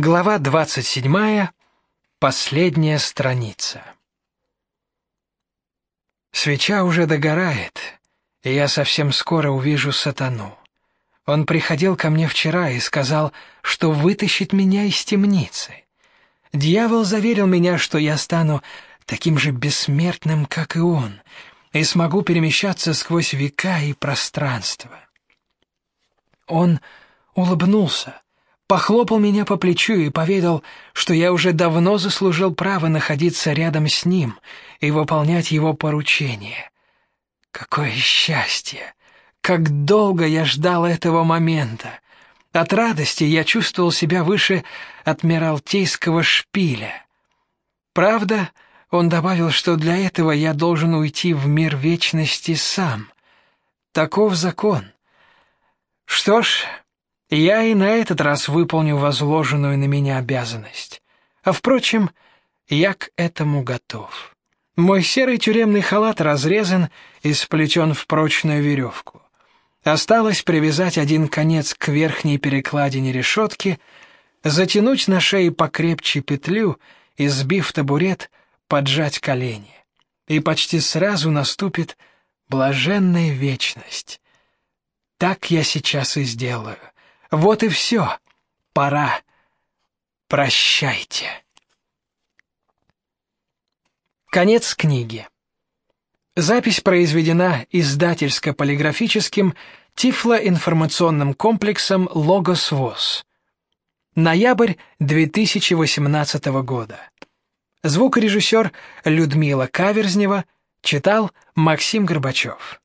Глава 27. Последняя страница. Свеча уже догорает, и я совсем скоро увижу сатану. Он приходил ко мне вчера и сказал, что вытащит меня из темницы. Дьявол заверил меня, что я стану таким же бессмертным, как и он, и смогу перемещаться сквозь века и пространство. Он улыбнулся похлопал меня по плечу и поведал, что я уже давно заслужил право находиться рядом с ним и выполнять его поручения. Какое счастье! Как долго я ждал этого момента! От радости я чувствовал себя выше адмиралтейского шпиля. Правда, он добавил, что для этого я должен уйти в мир вечности сам. Таков закон. Что ж, я и на этот раз выполню возложенную на меня обязанность. А впрочем, я к этому готов. Мой серый тюремный халат разрезан и сплетен в прочную веревку. Осталось привязать один конец к верхней перекладине решетки, затянуть на шее покрепче петлю и, сбив табурет, поджать колени. И почти сразу наступит блаженная вечность. Так я сейчас и сделаю. Вот и все. Пора. Прощайте. Конец книги. Запись произведена издательско-полиграфическим Тифло-информационным комплексом Логос ВОЗ. Ноябрь 2018 года. Звукорежиссер Людмила Каверзнева читал Максим Горбачев.